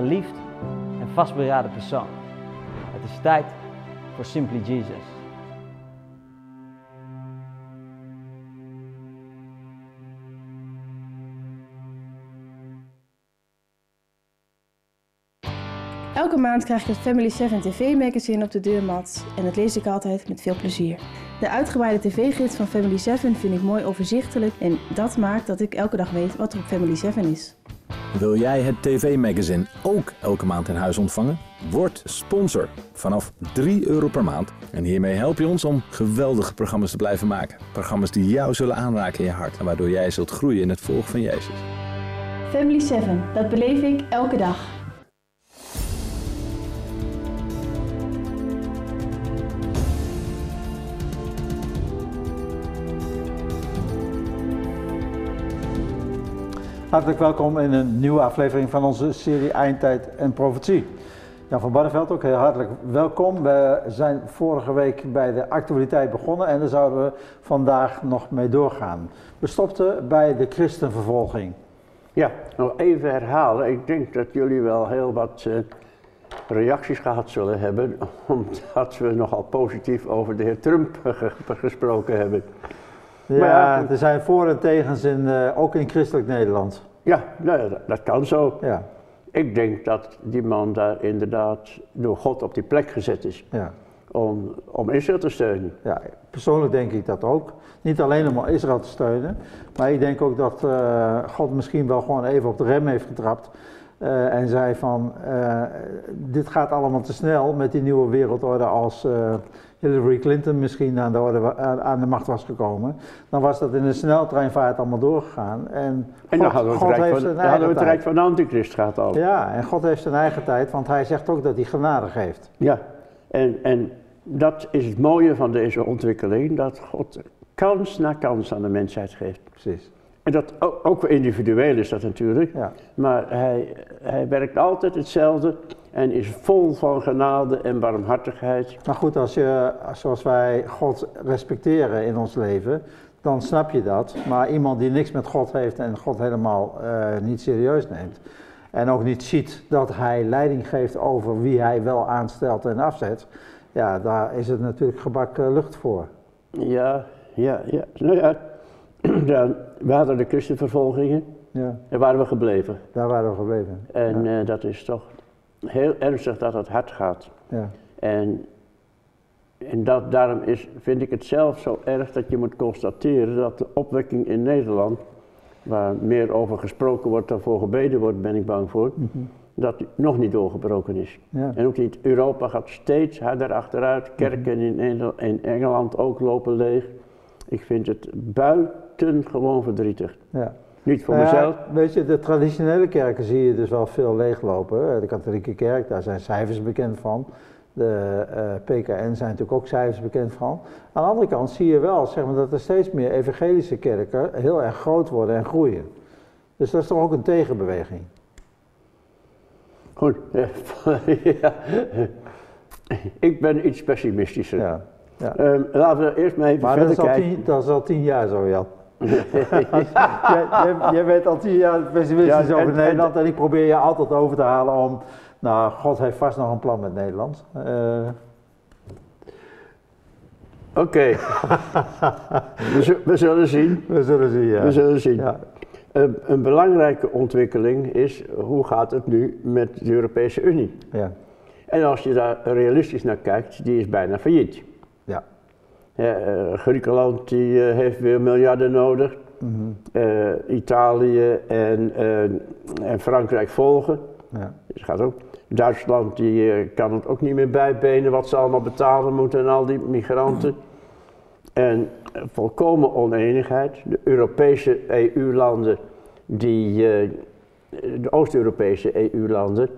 geliefd en vastberaden persoon. Het is tijd voor Simply Jesus. Elke maand krijg ik het Family 7 TV magazine op de deurmat en dat lees ik altijd met veel plezier. De uitgebreide tv-gids van Family 7 vind ik mooi overzichtelijk en dat maakt dat ik elke dag weet wat er op Family 7 is. Wil jij het tv-magazine ook elke maand in huis ontvangen? Word sponsor vanaf 3 euro per maand. En hiermee help je ons om geweldige programma's te blijven maken. Programma's die jou zullen aanraken in je hart en waardoor jij zult groeien in het volgen van Jezus. Family 7, dat beleef ik elke dag. Hartelijk welkom in een nieuwe aflevering van onze serie Eindtijd en Profetie. Jan van Barneveld ook heel hartelijk welkom. We zijn vorige week bij de actualiteit begonnen en daar zouden we vandaag nog mee doorgaan. We stopten bij de christenvervolging. Ja, nog even herhalen. Ik denk dat jullie wel heel wat uh, reacties gehad zullen hebben, omdat we nogal positief over de heer Trump gesproken hebben. Ja, ja, er zijn voor- en tegens in, uh, ook in christelijk Nederland. Ja, nou, dat, dat, kan zo. Ja. Ik denk dat die man daar inderdaad door God op die plek gezet is. Ja. Om, om Israël te steunen. Ja, persoonlijk denk ik dat ook. Niet alleen om Israël te steunen, maar ik denk ook dat uh, God misschien wel gewoon even op de rem heeft getrapt. Uh, en zei van, uh, dit gaat allemaal te snel met die nieuwe wereldorde als Hillary Clinton misschien aan de, orde, aan de macht was gekomen, dan was dat in een sneltreinvaart allemaal doorgegaan. En, en dan hadden we het, rijk, van, dan hadden we het rijk van de antichrist gehad al. Ja, en God heeft zijn eigen tijd, want hij zegt ook dat hij genade geeft. Ja, en, en dat is het mooie van deze ontwikkeling, dat God kans na kans aan de mensheid geeft. Precies. En dat ook, ook individueel is dat natuurlijk, Ja. maar hij, hij werkt altijd hetzelfde en is vol van genade en barmhartigheid. Maar goed, als je, zoals wij God respecteren in ons leven, dan snap je dat. Maar iemand die niks met God heeft en God helemaal uh, niet serieus neemt, en ook niet ziet dat hij leiding geeft over wie hij wel aanstelt en afzet, ja, daar is het natuurlijk gebak uh, lucht voor. Ja, ja, ja. Nou ja, dan, we hadden de christenvervolgingen. Ja. Daar waren we gebleven. Daar waren we gebleven. En ja. uh, dat is toch heel ernstig dat het hard gaat. Ja. En, en dat, daarom is, vind ik het zelf zo erg dat je moet constateren dat de opwekking in Nederland, waar meer over gesproken wordt dan voor gebeden wordt, ben ik bang voor, mm -hmm. dat die nog niet doorgebroken is. Ja. En ook niet, Europa gaat steeds harder achteruit, kerken in, in Engeland ook lopen leeg. Ik vind het buitengewoon verdrietig. Ja. Niet voor Nou mezelf. Weet je, de traditionele kerken zie je dus wel veel leeglopen. De katholieke kerk, daar zijn cijfers bekend van. De uh, PKN zijn natuurlijk ook cijfers bekend van. Aan de andere kant zie je wel zeg maar, dat er steeds meer evangelische kerken heel erg groot worden en groeien. Dus dat is toch ook een tegenbeweging. Goed, ja. ik ben iets pessimistischer. Ja. Ja. Um, laten we eerst maar even maar verder kijken. tien, dat is al tien jaar zo, Jan. Jij, jij, bent al tien jaar pessimistisch Ja, over en- Nederland en ik probeer je altijd over te halen om... Nou, God heeft vast nog een plan met Nederland. Eh, Oké, we, zu- we zullen zien. we zullen zien, ja. We zullen zien. Ja. Een, een belangrijke ontwikkeling is hoe gaat het nu met de Europese Unie? Ja. En als je daar realistisch naar kijkt, die is bijna failliet. Ja. Eh, Griekenland die, eh, heeft weer miljarden nodig. Mhm. Eh, Italië en, en Frankrijk volgen. ja. Dus gaat ook. Duitsland die, kan het ook niet meer bijbenen wat ze allemaal betalen moeten en al die migranten. En volkomen oneenigheid. De Europese EU-landen, die, de Oost-Europese EU-landen,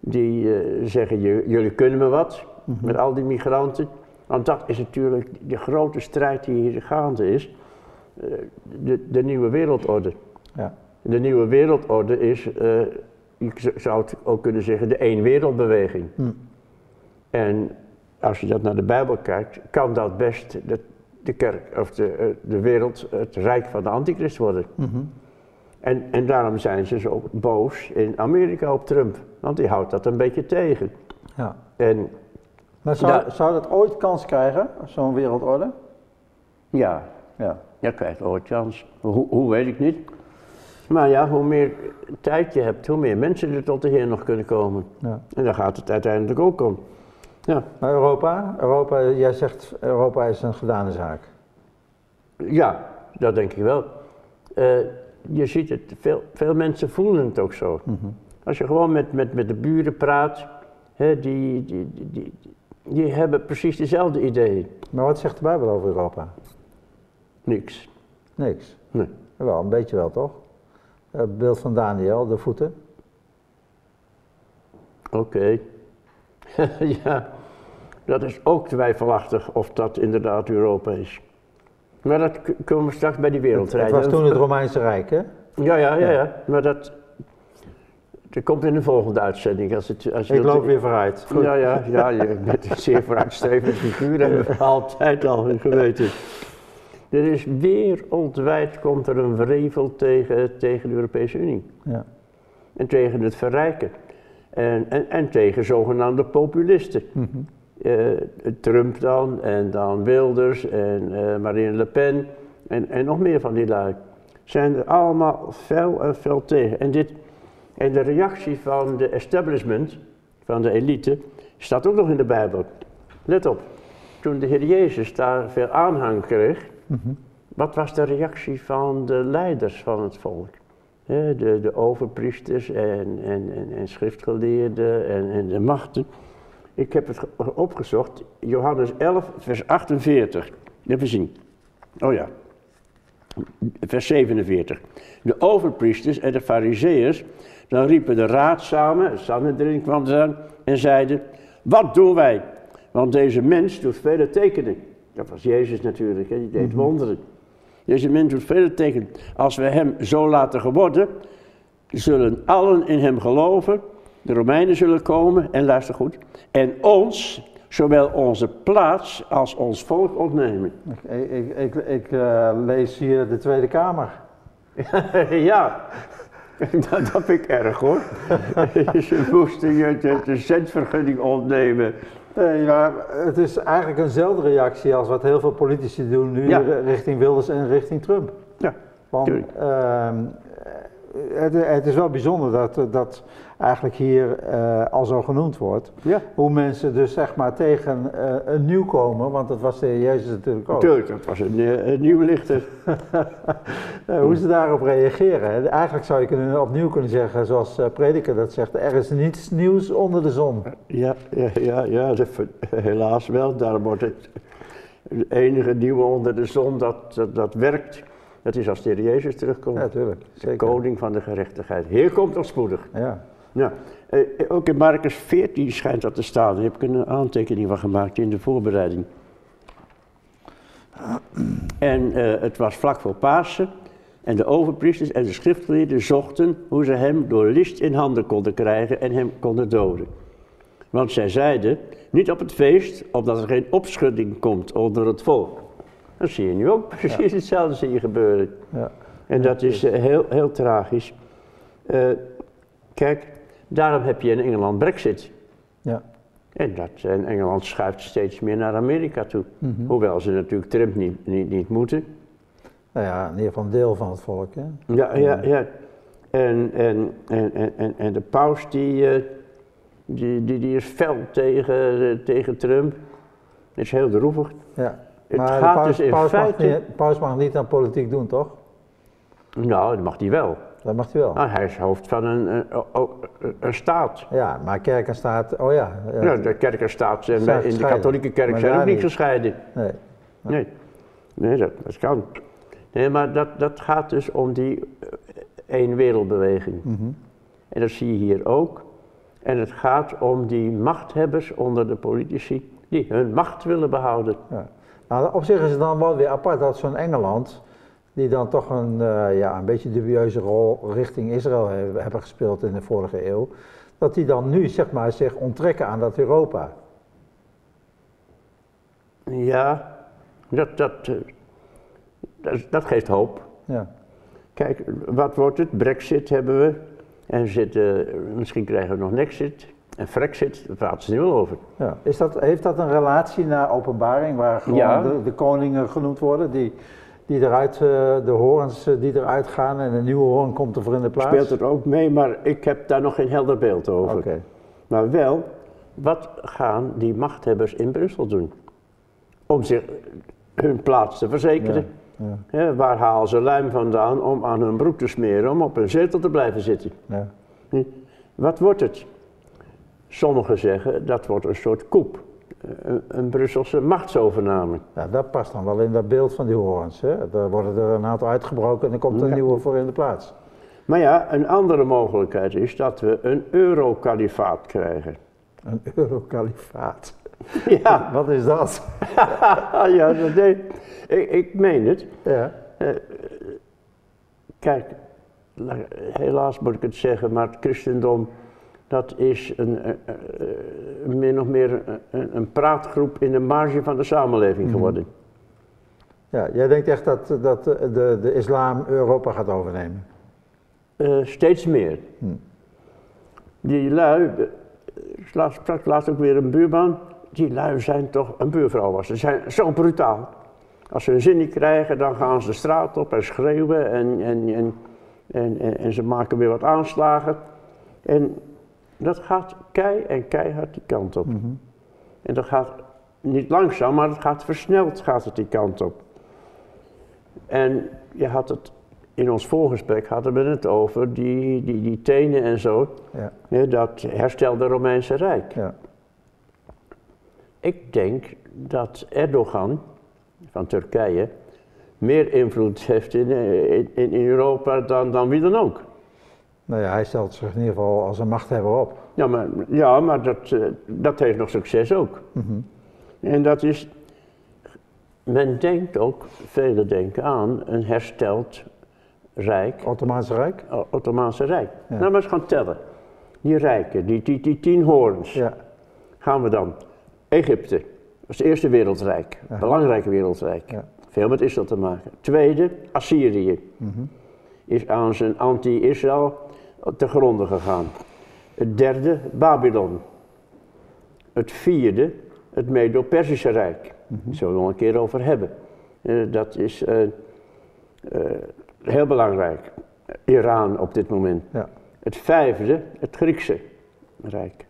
die zeggen "J- jullie kunnen me wat met al die migranten. Want dat is natuurlijk de grote strijd die hier gaande is. Eh, de, de nieuwe wereldorde. Ja. De nieuwe wereldorde is, eh, je zou het ook kunnen zeggen, de één wereldbeweging. Hm. En als je dat naar de Bijbel kijkt, kan dat best de, de kerk of de, eh, de wereld, het rijk van de antichrist worden. Mhm. En, en daarom zijn ze zo boos in Amerika op Trump, want die houdt dat een beetje tegen. Ja. En Maar zou, Ja. zou dat ooit kans krijgen, zo'n wereldorde? ja, Ja. je krijgt ooit kans. Hoe, hoe weet ik niet. Maar ja, hoe meer tijd je hebt, hoe meer mensen er tot de Heer nog kunnen komen. ja. En daar gaat het uiteindelijk ook om. Ja, Maar Europa, Europa, jij zegt Europa is een gedane zaak. ja dat denk ik wel. Eh, je ziet het, veel, veel mensen voelen het ook zo. Als je gewoon met, met, met de buren praat, hè, die, die, die, die, die hebben precies dezelfde ideeën. Maar wat zegt de Bijbel over Europa? Niks. Niks. Nee. Wel, een beetje wel toch? Het beeld van Daniel, de voeten. Oké. ja, dat is ook twijfelachtig of dat inderdaad Europa is. Maar dat k- komen we straks bij die Het, wereldrijden. het was toen het Romeinse Rijk, hè? Ja, ja, ja, ja. Maar dat, dat komt in de volgende uitzending. Als het, als je Ik dat- loop weer vooruit. Goed. Ja, ja, ja, je bent een zeer vooruitstrevend figuur, hebben we altijd al geweten. Er is wereldwijd komt er een wrevel tegen, tegen de Europese Unie. Ja. En tegen het verrijken. En, en, en tegen zogenaamde populisten. Mhm. Eh, Trump dan, en dan Wilders, en eh, Marine Le Pen, en, en nog meer van die lui. Zijn er allemaal fel en fel tegen. En, dit, en de reactie van de establishment, van de elite, staat ook nog in de Bijbel. Let op, toen de Heer Jezus daar veel aanhang kreeg, wat was de reactie van de leiders van het volk? De, de overpriesters en, en, en, en schriftgeleerden en, en de machten. Ik heb het ge- opgezocht, Johannes 11, vers 48. Even zien. Oh ja, vers 47. De overpriesters en de fariseeërs, dan riepen de raad samen, Sanhedrin kwam eraan, en zeiden, wat doen wij? Want deze mens doet vele tekenen. Dat was Jezus natuurlijk, hè, die deed wonderen. Deze mens doet vele tekenen. Als we hem zo laten geworden, zullen allen in hem geloven. De Romeinen zullen komen, en luister goed, en ons, zowel onze plaats als ons volk ontnemen. Ik, ik, ik, ik eh, lees hier de Tweede Kamer. ja, dat, dat vind ik erg hoor. Ze moesten je de, de centvergunning ontnemen. Nee, maar het is eigenlijk eenzelfde reactie als wat heel veel politici doen nu Ja. richting Wilders en richting Trump. Ja, Want. Ehm, het, het is wel bijzonder dat, dat eigenlijk hier eh, al zo genoemd wordt. Ja, Hoe mensen dus zeg maar tegen eh, een nieuwkomer, want dat was de heer Jezus natuurlijk ook. natuurlijk, dat was een, eh, een nieuw lichter. Eh, hoe ze daarop reageren. hè. Eigenlijk zou je kunnen, opnieuw kunnen zeggen, zoals eh, Prediker dat zegt, er is niets nieuws onder de zon. Ja, ja, ja, ja dat, helaas wel. Daarom wordt het het enige nieuwe onder de zon dat, dat, dat werkt. Dat is als de Heer Jezus terugkomt. Ja, natuurlijk. de koning van de gerechtigheid. Heer komt al spoedig. Ja. Ja, eh, ook in Marcus 14 schijnt dat te staan. Daar heb ik een aantekening van gemaakt in de voorbereiding. En eh, het was vlak voor Pasen. En de overpriesters en de schriftgeleerden zochten hoe ze hem door list in handen konden krijgen en hem konden doden. Want zij zeiden, niet op het feest, opdat er geen opschudding komt onder het volk. Zie je nu ook, precies hetzelfde zie je gebeuren. Ja. En dat is eh, heel, heel tragisch. Eh, kijk, daarom heb je in Engeland Brexit. Ja. En dat, en Engeland schuift steeds meer naar Amerika toe. Mhm. Hoewel ze natuurlijk Trump niet, niet, niet moeten. Nou ja, in ieder geval een deel van het volk. Hè? Ja, ja, ja. En, en, en, en, en, de paus die, eh, die, die, die is fel tegen, eh, tegen Trump. Dat is heel droevig. Ja. Het maar gaat paus, dus in paus feite- mag niet, paus mag niet aan politiek doen, toch? Nou, dat mag hij wel. Dat mag hij wel. Nou, hij is hoofd van een, een, een, een staat. Ja, maar kerk en staat, oh ja. ja. Ja, de kerk en staat zijn in de katholieke kerk Maar zijn ook niet gescheiden. Nee. Nee, nee dat, dat kan. Nee, maar dat, dat gaat dus om die eh, één wereldbeweging. Mhm. En dat zie je hier ook. En het gaat om die machthebbers onder de politici die hun macht willen behouden. Ja. Nou, op zich is het dan wel weer apart dat zo'n Engeland, die dan toch een, eh, ja, een beetje dubieuze rol richting Israël he- hebben gespeeld in de vorige eeuw, dat die dan nu zeg maar, zich onttrekken aan dat Europa. Ja, dat, dat, eh, dat, dat geeft hoop. Ja. Kijk, wat wordt het? Brexit hebben we. En zitten, misschien krijgen we nog Nexit. En Frexit, daar praten ze nu wel over. Ja. Is dat, heeft dat een relatie naar openbaring, waar gewoon Ja. de, de koningen genoemd worden, die, die eruit, eh, de horens eh, die eruit gaan en een nieuwe hoorn komt ervoor in de plaats? Speelt er ook mee, maar ik heb daar nog geen helder beeld over. Oké. Maar wel, wat gaan die machthebbers in Brussel doen? Om zich hun plaats te verzekeren. Ja, waar halen ze luim vandaan om aan hun broek te smeren om op hun zetel te blijven zitten? ja. Wat wordt het? Sommigen zeggen dat wordt een soort koep. Een, een Brusselse machtsovername. Ja, dat past dan wel in dat beeld van die horens. Hè? Er worden er een aantal uitgebroken en er komt een Ja. nieuwe voor in de plaats. Maar ja, een andere mogelijkheid is dat we een eurokalifaat krijgen. Een eurokalifaat. Ja, Wat is dat? ja dat deed, ik, ik meen het. Ja. Kijk, la- helaas moet ik het zeggen, maar het christendom, dat is een, eh, eh, min of meer een, een, praatgroep in de marge van de samenleving geworden. ja, jij denkt echt dat, dat de, de islam Europa gaat overnemen? Eh, steeds meer. Die lui, eh, ik sprak laatst ook weer een buurman, die lui zijn toch, een buurvrouw was, ze zijn zo brutaal. Als ze hun zin niet krijgen, dan gaan ze de straat op en schreeuwen en, en, en, en, en, en ze maken weer wat aanslagen. En dat gaat kei en keihard die kant op. En dat gaat niet langzaam, maar het gaat versneld gaat het die kant op. En je had het in ons voorgesprek hadden we het over die, die, die tenen en zo. Ja. hè, dat herstelde Romeinse Rijk. Ja. Ik denk dat Erdogan van Turkije meer invloed heeft in, eh, in, in Europa dan, dan wie dan ook. Nou ja, hij stelt zich in ieder geval als een machthebber op. Ja, maar, ja, maar dat, eh, dat heeft nog succes ook. En dat is, men denkt ook, velen denken aan, een hersteld rijk, Ottomaanse Rijk? O- Ottomaanse Rijk. Ja. Nou, maar eens gaan tellen. Die rijken, die, die, die tien hoorns, Ja. gaan we dan. Egypte, dat is het eerste wereldrijk, Ja. belangrijke wereldrijk. Veel met Israël te maken. Tweede, Assyrië. Is aan zijn anti-Israël te gronden gegaan. Het derde, Babylon. Het vierde, het Medo-Persische Rijk. Daar zullen we nog een keer over hebben. Eh, dat is eh, eh, heel belangrijk. Iran op dit moment. Ja. Het vijfde, het Griekse Rijk.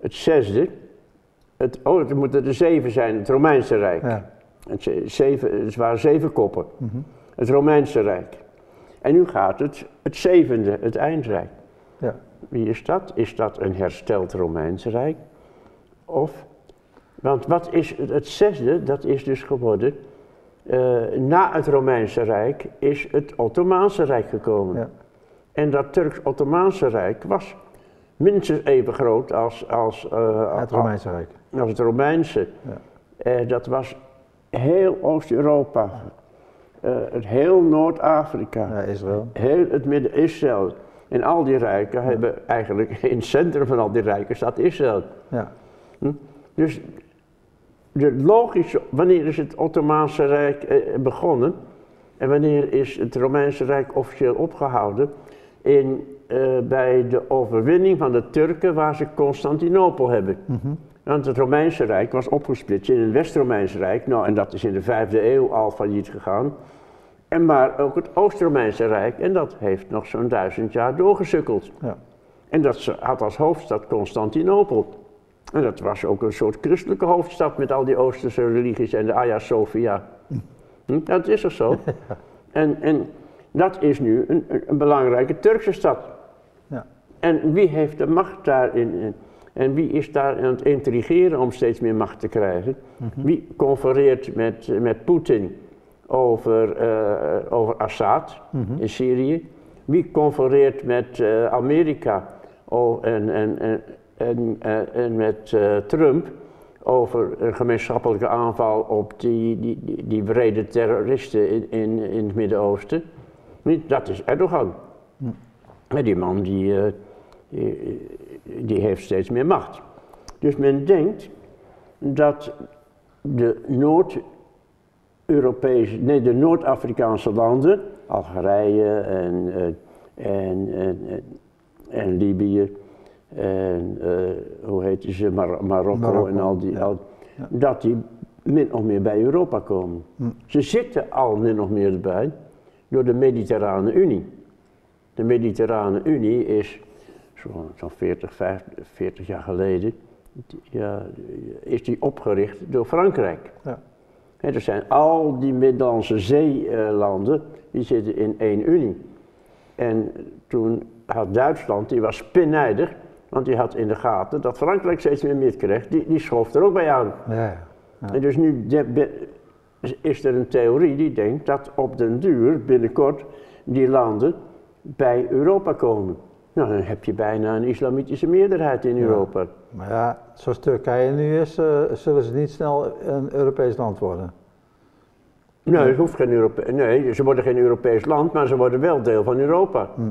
Het zesde, het, oh, het moeten er zeven zijn, het Romeinse Rijk. Ja. Het, ze- zeven, het waren zeven koppen. Het Romeinse Rijk. En nu gaat het, het zevende, het Eindrijk. Ja. Wie is dat? Is dat een hersteld Romeinse Rijk? Of, want wat is het, het zesde, dat is dus geworden, eh, na het Romeinse Rijk is het Ottomaanse Rijk gekomen. Ja. En dat Turks-Ottomaanse Rijk was minstens even groot als, als, eh, Het Romeinse Rijk. als het Romeinse. Ja. Eh, dat was heel Oost-Europa, het heel Noord-Afrika, Ja, Israël. heel het Midden-Israël. En al die rijken hebben eigenlijk, in het centrum van al die rijken staat Israël. Ja. Dus de logische, wanneer is het Ottomaanse Rijk eh, begonnen en wanneer is het Romeinse Rijk officieel opgehouden? In, eh, bij de overwinning van de Turken waar ze Constantinopel hebben. Want het Romeinse Rijk was opgesplitst in een West-Romeinse Rijk, nou en dat is in de vijfde eeuw al failliet gegaan. En maar ook het Oost-Romeinse Rijk en dat heeft nog zo'n duizend jaar doorgesukkeld. Ja. En dat had als hoofdstad Constantinopel. En dat was ook een soort christelijke hoofdstad met al die Oosterse religies en de Hagia Sophia. Hm, Dat is er zo. En, en dat is nu een, een, een belangrijke Turkse stad. Ja. En wie heeft de macht daarin? En wie is daar aan het intrigeren om steeds meer macht te krijgen? Wie confereert met, met Poetin over, eh, over Assad in Syrië? Wie confereert met eh, Amerika oh, en, en, en, en, en, en met eh, Trump over een gemeenschappelijke aanval op die, die, die, die wrede terroristen in, in, in het Midden-Oosten? Niet, Dat is Erdogan. En die man die, eh, die, die heeft steeds meer macht. Dus men denkt dat de Noord-Europese, nee, de Noord-Afrikaanse landen, Algerije en, eh, en, en, en, Libië en eh, hoe heet ze, Mar Marokko, Marokko, en al die, ja. al- Ja. dat die min of meer bij Europa komen. Hm. Ze zitten al min of meer erbij door de Mediterrane Unie. De Mediterrane Unie is zo'n zo 40, 50, 40 jaar geleden ja, is die opgericht door Frankrijk. Ja. Hè, er zijn al die Middellandse zeelanden, die zitten in één unie. En toen had Duitsland, die was pinnijdig, want die had in de gaten dat Frankrijk steeds meer meer kreeg, die, die schoof er ook bij aan. Ja. En dus nu is er een theorie die denkt dat op den duur, binnenkort, die landen bij Europa komen. Nou, dan heb je bijna een islamitische meerderheid in Ja. Europa. Maar ja, zoals Turkije nu is, eh, zullen ze niet snel een Europees land worden. Nee, het hoeft geen Europe nee, ze worden geen Europees land, maar ze worden wel deel van Europa. Hm.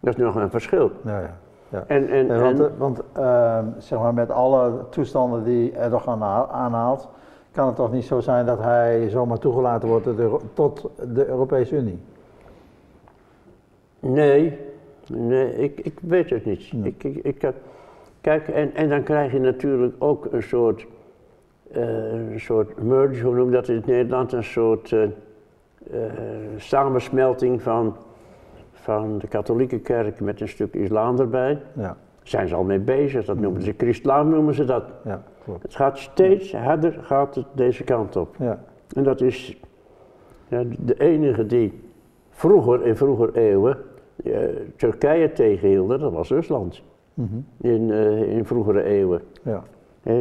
Dat is nog een verschil. Ja, ja. ja. En, en, want en- want eh, zeg maar, met alle toestanden die Erdogan aanha- aanhaalt, kan het toch niet zo zijn dat hij zomaar toegelaten wordt tot de Europese Unie? Nee, nee ik, ik weet het niet. Nee. Ik, ik, kijk, en, en dan krijg je natuurlijk ook een soort, eh, een soort merge, hoe noem je dat in het Nederland? Een soort eh, eh, samensmelting van, van de katholieke kerk met een stuk islam erbij. Ja, Zijn ze al mee bezig, dat noemen ze christlaam noemen ze dat. ja, klopt. Het gaat steeds harder gaat het deze kant op. Ja, En dat is ja, de enige die vroeger, in vroeger eeuwen, Turkije tegenhielden, dat was Rusland. mhm, In, eh, in vroegere eeuwen. ja.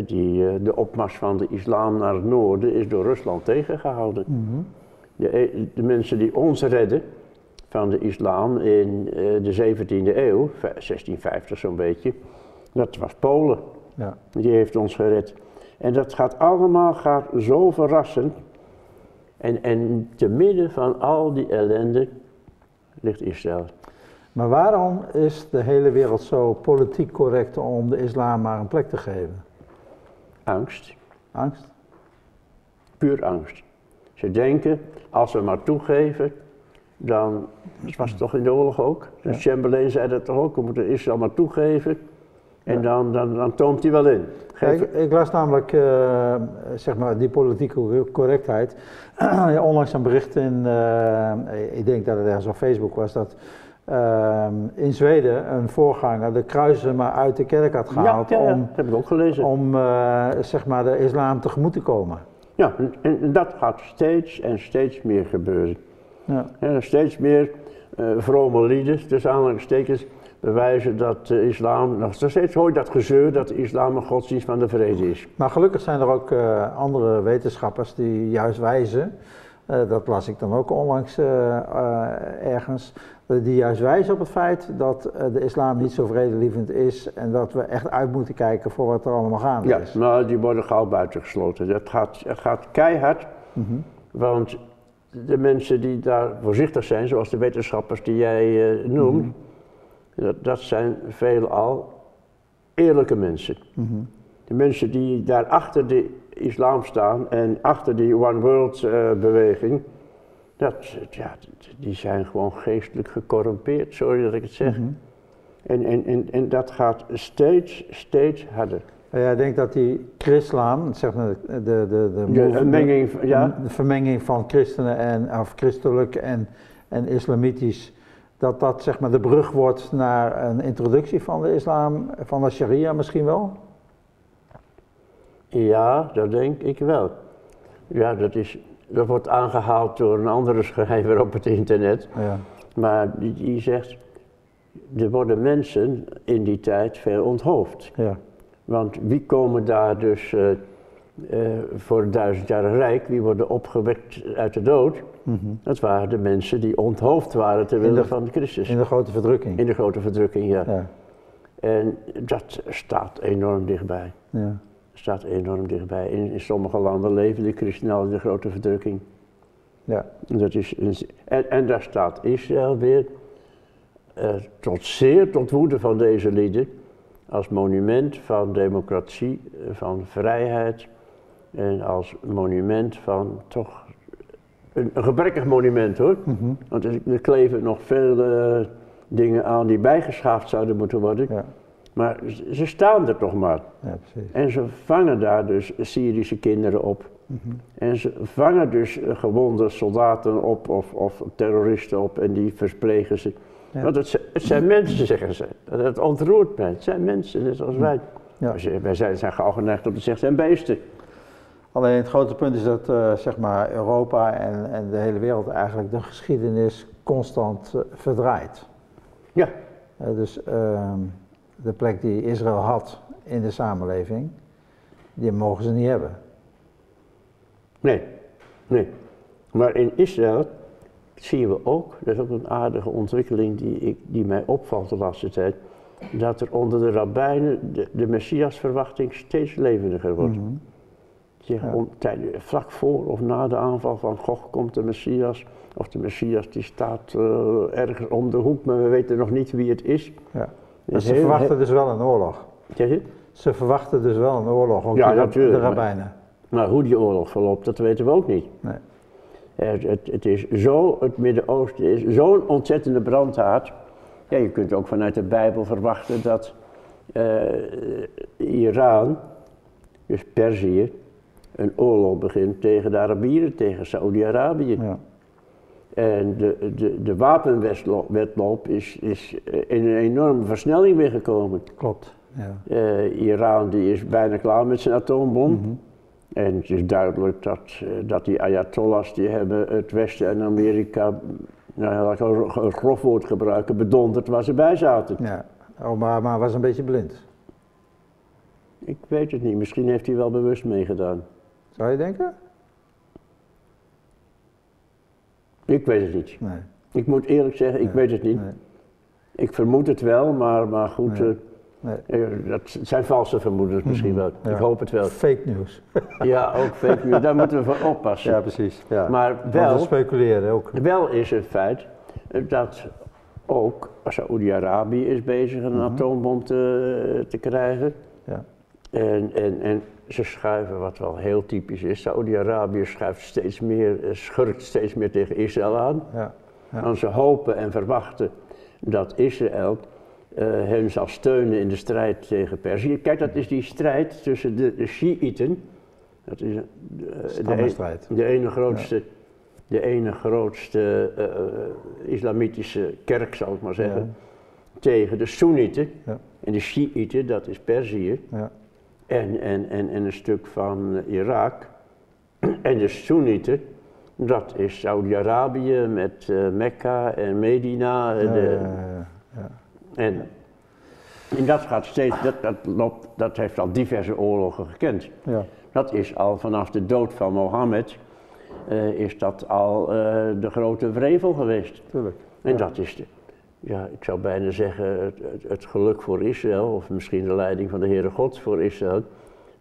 Die, eh, de opmars van de islam naar het noorden is door Rusland tegengehouden. mhm, De, de mensen die ons redden van de islam in eh, de 17e eeuw, v- 1650 zo'n beetje, dat was Polen. ja. Die heeft ons gered. En dat gaat allemaal gaat zo verrassend. En, en te midden van al die ellende ligt Israël. Maar waarom is de hele wereld zo politiek correct om de islam maar een plek te geven? Angst, Angst? puur angst. Ze denken, als we maar toegeven, dan, dat was toch in de oorlog ook. De Ja. Chamberlain zei dat toch ook, we moeten Israël maar toegeven. En Ja. dan, dan, dan toomt hij wel in. Geef, Ik, ik las namelijk, eh, zeg maar, die politieke correctheid. onlangs een bericht in, eh, ik denk dat het ergens op Facebook was, dat eh, in Zweden een voorganger de kruisen maar uit de kerk had gehaald ja, ja, om, dat heb ik ook gelezen. om eh, zeg maar, de islam tegemoet te komen. Ja, en, en dat gaat steeds en steeds meer gebeuren. Ja, steeds meer eh vrome lieden, dus aanhalingstekens, bewijzen dat de islam, nog steeds hoor je dat gezeur dat de islam een godsdienst van de vrede is. maar gelukkig zijn er ook eh, andere wetenschappers die juist wijzen, dat las ik dan ook onlangs eh, eh, ergens, eh, die juist wijzen op het feit dat eh, de islam niet zo vredelievend is en dat we echt uit moeten kijken voor wat er allemaal gaande Ja, is. maar die worden gauw buitengesloten. Dat gaat, gaat keihard, Mhm. want de mensen die daar voorzichtig zijn, zoals de wetenschappers die jij eh, noemt, dat, dat zijn veelal eerlijke mensen. Mhm. De mensen die daar achter de islam staan en achter die One World eh, beweging, dat, ja, die zijn gewoon geestelijk gecorrumpeerd, sorry dat ik het zeg. Mhm. En, en, en, en dat gaat steeds, steeds harder. Ja, jij denkt dat die christlaam, zeg maar de, de, de, de, De move- menging, van- ja, de vermenging van christenen en of christelijk en, en islamitisch, dat dat zeg maar de brug wordt naar een introductie van de islam, van de sharia misschien wel? Ja, dat denk ik wel. Ja, dat, is, dat wordt aangehaald door een andere schrijver op het internet. Ja. Maar die, die zegt, er worden mensen in die tijd veel onthoofd. Ja. Want wie komen daar dus eh, eh, voor het duizend jaren rijk, wie worden opgewekt uit de dood? Mhm. Dat waren de mensen die onthoofd waren ter wille de- van Christus. In de grote verdrukking. In de grote verdrukking, ja. Ja. En dat staat enorm dichtbij. Ja. Staat enorm dichtbij. In, in sommige landen leven de christenen al in de grote verdrukking. Ja. En Dat is een, en, en daar staat Israël weer eh, tot zeer tot woede van deze lieden als monument van democratie, van vrijheid en als monument van toch een, een gebrekkig monument hoor. Want er, er kleven nog veel dingen aan die bijgeschaafd zouden moeten worden. Ja, Maar ze- staan er toch maar. ja. En ze vangen daar dus Syrische kinderen op. En ze vangen dus eh, gewonde soldaten op of, of terroristen op en die verplegen ze. Ja. Want het, zi- het zijn mensen, zeggen ze. Het ontroert mij. Het zijn mensen, net zoals wij. Ja. Wij zijn- zijn, gauw geneigd om te zeggen, het zijn beesten. Alleen het grote punt is dat eh, zeg maar Europa en, en de hele wereld eigenlijk de geschiedenis constant eh, verdraait. Ja, dus ehm, de plek die Israël had in de samenleving, die mogen ze niet hebben. nee, nee. Maar in Israël zien we ook, dat is ook een aardige ontwikkeling die, ik, die mij opvalt de laatste tijd, dat er onder de rabbijnen de, de Messiasverwachting steeds levendiger wordt. Ja. om, tijd- vlak voor of na de aanval van Gog komt de Messias, of de Messias die staat eh, ergens om de hoek, maar we weten nog niet wie het is. Ja. Maar is ze heel- verwachten dus wel een oorlog. Zeg je? Ze verwachten dus wel een oorlog, ook Ja, de, natuurlijk, de maar- rabbijnen. Maar hoe die oorlog verloopt, dat weten we ook niet. Nee. Het, het, het is zo, het Midden-Oosten is zo'n ontzettende brandhaard. Ja, je kunt ook vanuit de Bijbel verwachten dat eh, Iran, dus Perzië, een oorlog begint tegen de Arabieren, tegen Saoedi-Arabië. Ja. En de, de, de wapenwedloop is, is eh, in een enorme versnelling weer gekomen. Klopt. Ja. Eh, Iran die is bijna klaar met zijn atoombom. Mhm. En het is duidelijk dat, eh, dat die Ayatollahs die hebben het Westen en Amerika, nou ja, laat ik een een grof woord gebruiken, bedonderd waar ze bij zaten. ja. Obama was een beetje blind. Ik weet het niet, misschien heeft hij wel bewust meegedaan. Zou je denken? Ik weet het niet. Nee. Ik moet eerlijk zeggen, ik Nee, weet het niet. Nee. Ik vermoed het wel, maar, maar goed, eh, dat zijn valse vermoedens misschien wel. Ja. Ik hoop het wel. Fake news. Ja, ook fake news, daar moeten we voor oppassen. Ja, precies. Ja. Maar wel, we speculeren ook. Wel is het feit eh, dat ook Saoedi-Arabië is bezig een atoombom te, te krijgen. Ja. En, en, en ze schuiven, wat wel heel typisch is, Saoedi-Arabië schuift steeds meer, eh, schurkt steeds meer tegen Israël aan. Ja. Ja. Want ze hopen en verwachten dat Israël eh, hen zal steunen in de strijd tegen Perzië. Kijk, dat is die strijd tussen de, de Shiiten. Dat is eh, de, de, Stammenstrijd. de ene grootste, de ene grootste islamitische kerk, zal ik maar zeggen, tegen de Soenieten. Ja. En de Shiiten, dat is Perzië. En, en, en, en een stuk van Irak. En de Soenieten, dat is Saudi-Arabië met eh, Mekka en Medina. eh, Ja, de, ja. En, en dat gaat steeds, dat, dat, loopt, dat heeft al diverse oorlogen gekend. Ja. Dat is al vanaf de dood van Mohammed, eh, is dat al de grote vrevel geweest. Tuurlijk. En dat is de, ja, ik zou bijna zeggen, het, het, het geluk voor Israël, of misschien de leiding van de Heere God voor Israël,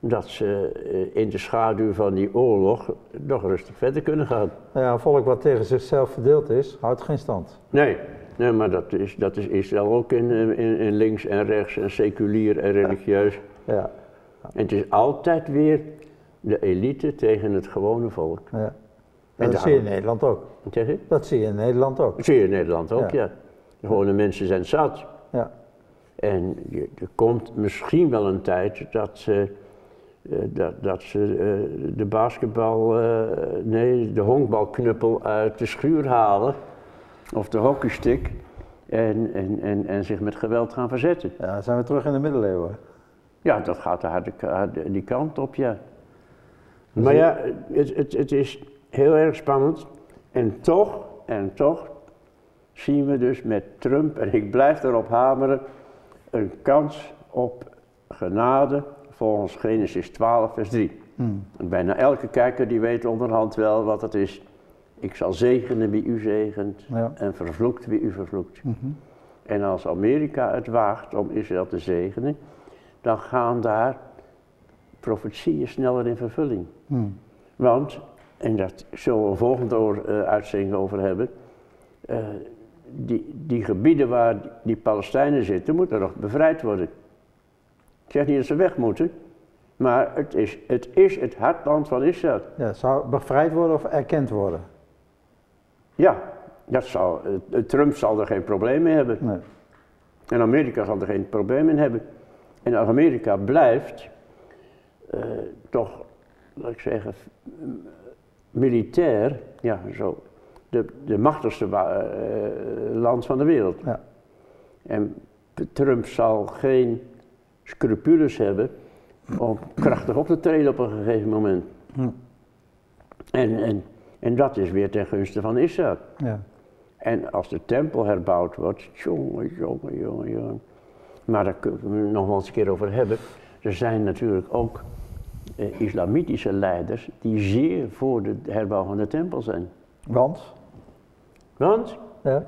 dat ze eh, in de schaduw van die oorlog nog rustig verder kunnen gaan. Nou ja, een volk wat tegen zichzelf verdeeld is, houdt geen stand. Nee, nee maar dat is, dat is Israël ook in, eh, in, in links en rechts en seculier en religieus. Ja. En het is altijd weer de elite tegen het gewone volk. ja. En dat daarom- zie je in Nederland ook. Wat zeg je? Dat zie je in Nederland ook. Dat zie je in Nederland ook, Ja. ja. De gewone mensen zijn zat. Ja. En je- er komt misschien wel een tijd dat ze, eh, dat, dat ze eh, de basketbal, eh, nee, de honkbalknuppel uit de schuur halen. Of de hockeystick. En, en, en, en zich met geweld gaan verzetten. ja, dan zijn we terug in de middeleeuwen. Ja, dat gaat de harde, harde- die kant op, ja. Maar ja, het, het, het is heel erg spannend. En toch, en toch zien we dus met Trump, en ik blijf erop hameren, een kans op genade volgens Genesis 12, vers 3. En bijna elke kijker die weet onderhand wel wat het is. Ik zal zegenen wie u zegent Ja. en vervloekt wie u vervloekt. En als Amerika het waagt om Israël te zegenen, dan gaan daar profetieën sneller in vervulling. Hmm. Want, en daar zullen we een volgende oor- eh, uitzending over hebben, eh, die, die gebieden waar die Palestijnen zitten, moeten nog bevrijd worden. Ik zeg niet dat ze weg moeten, maar het is het, is het hartland van Israël. Ja, zou bevrijd worden of erkend worden? Ja, dat zal, Trump zal er geen probleem mee hebben. Nee. En Amerika zal er geen probleem in hebben. En als Amerika blijft, eh, toch, laat ik zeggen, militair, ja, zo, de, de machtigste eh, land van de wereld. Ja. En Trump zal geen scrupules hebben om krachtig op te treden op een gegeven moment. Hm. En, en, en dat is weer ten gunste van Israël. Ja. En als de tempel herbouwd wordt, jongen, jongen, jongen, jongen. Maar daar kunnen we het nog wel eens een keer over hebben. Er zijn natuurlijk ook eh, islamitische leiders die zeer voor de herbouw van de tempel zijn. Want? Want Ja.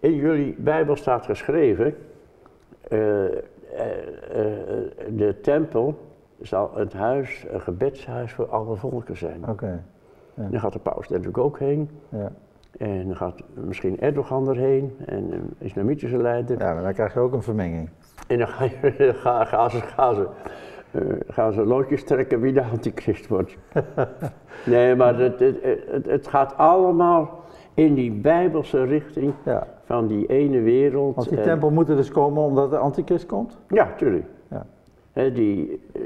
in jullie Bijbel staat geschreven, eh, eh, eh, de tempel zal een huis, een gebedshuis voor alle volken zijn. Oké. Dan gaat de paus natuurlijk ook heen. Ja. En dan gaat misschien Erdogan erheen en een islamitische leider. ja, maar dan krijg je ook een vermenging. En dan ga je, ga, gaan ze, gaan, ze, gaan ze loodjes trekken wie de antichrist wordt. nee, maar het, het, het, het gaat allemaal in die bijbelse richting Ja. van die ene wereld. Want die tempel moet er dus komen omdat de antichrist komt? Ja, tuurlijk. Ja. Die, eh,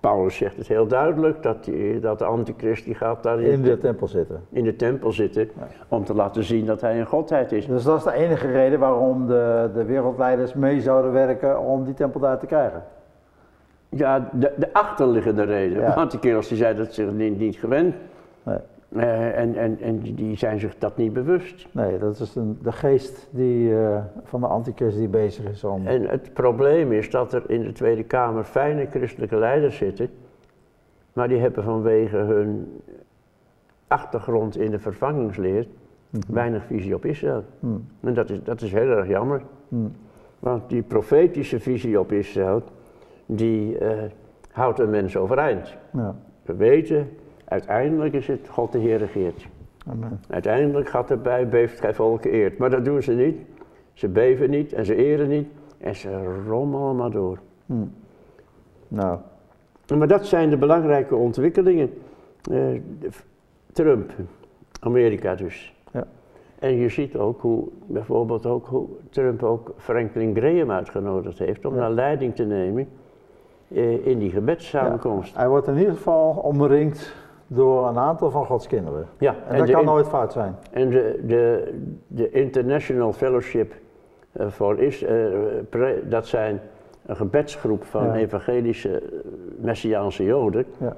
Paulus zegt het heel duidelijk, dat, die, dat de antichrist die gaat daar in, In de tempel zitten. in de tempel zitten om te laten zien dat hij een godheid is. Dus dat is de enige reden waarom de, de wereldleiders mee zouden werken om die tempel daar te krijgen. Ja, de, de achterliggende reden. Ja. Want die kerels die zeiden dat ze zich niet, niet gewend. Nee. Eh, en, en, en die- zijn zich dat niet bewust. Nee, dat is een, de geest die, eh, van de antichrist die bezig is om... En het probleem is dat er in de Tweede Kamer fijne christelijke leiders zitten. Maar die hebben vanwege hun achtergrond in de vervangingsleer weinig visie op Israël. Hm, En dat is, dat is heel erg jammer. hm, Want die profetische visie op Israël, die eh, houdt een mens overeind. ja. We weten, uiteindelijk is het God de Heer regeert. Amen. Uiteindelijk gaat erbij, beeft gij volken eert. Maar dat doen ze niet. Ze beven niet en ze eren niet. En ze rommelen maar door. Hm. Nou, Maar dat zijn de belangrijke ontwikkelingen. Eh, Trump, Amerika dus. Ja. En je ziet ook hoe, bijvoorbeeld ook hoe Trump ook Franklin Graham uitgenodigd heeft om Ja. naar leiding te nemen eh, in die gebedssamenkomst. hij wordt in ieder geval omringd door een aantal van Gods kinderen. Ja, En, dat kan in- nooit fout zijn. En de, de, de International Fellowship eh, voor is, eh, dat zijn een gebedsgroep van Ja. evangelische eh, Messiaanse Joden. Ja.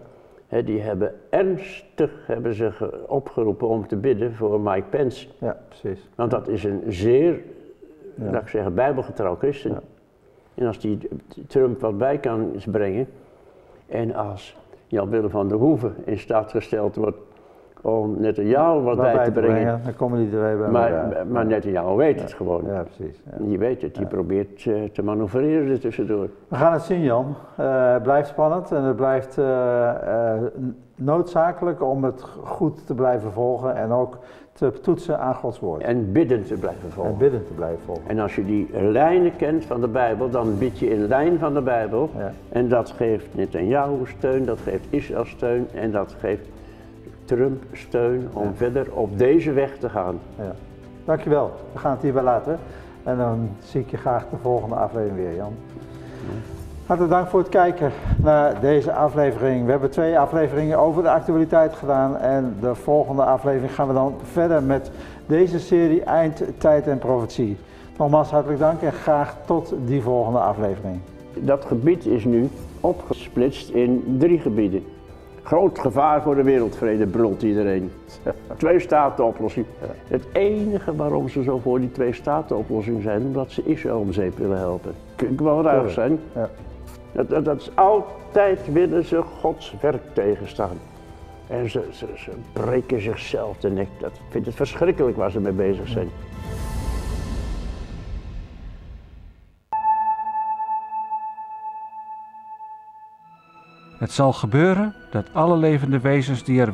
Die hebben ernstig hebben ze ge- opgeroepen om te bidden voor Mike Pence. Ja, precies. Want dat is een zeer, Ja. laat ik zeggen, bijbelgetrouw christen. Ja. En als die Trump wat bij kan brengen en als Jan Willem van der Hoeven in staat gesteld wordt om Netanyahu wat Wat bij te brengen. Dan komen die twee bij Maar, elkaar. maar Netanyahu weet het gewoon. Ja, precies. ja. Je weet het, die probeert eh, te manoeuvreren er tussendoor. We gaan het zien, Jan. Eh, het blijft spannend en het blijft n- noodzakelijk om het goed te blijven volgen en ook te toetsen aan Gods woord. En bidden te blijven En volgen. bidden te blijven volgen. En als je die lijnen kent van de Bijbel, dan bid je in lijn van de Bijbel. Ja. En dat geeft Netanyahu steun, dat geeft Israël steun en dat geeft Trump steun om verder op deze weg te gaan. Ja. Dankjewel. We gaan het hierbij laten. En dan zie ik je graag de volgende aflevering weer, Jan. Hartelijk dank voor het kijken naar deze aflevering. We hebben twee afleveringen over de actualiteit gedaan. En de volgende aflevering gaan we dan verder met deze serie Eind, Tijd en Profetie. Nogmaals hartelijk dank en graag tot die volgende aflevering. Dat gebied is nu opgesplitst in drie gebieden. Groot gevaar voor de wereldvrede, brult iedereen. Twee staten oplossing. Het enige waarom ze zo voor die twee staten oplossing zijn, omdat ze Israël om zeep willen helpen. Kun ik wel ruig zijn? Ja. Dat, dat, is altijd willen ze Gods werk tegenstaan. En ze, ze, breken zichzelf de nek. Dat vind het verschrikkelijk waar ze mee bezig zijn. Het zal gebeuren dat alle levende wezens die er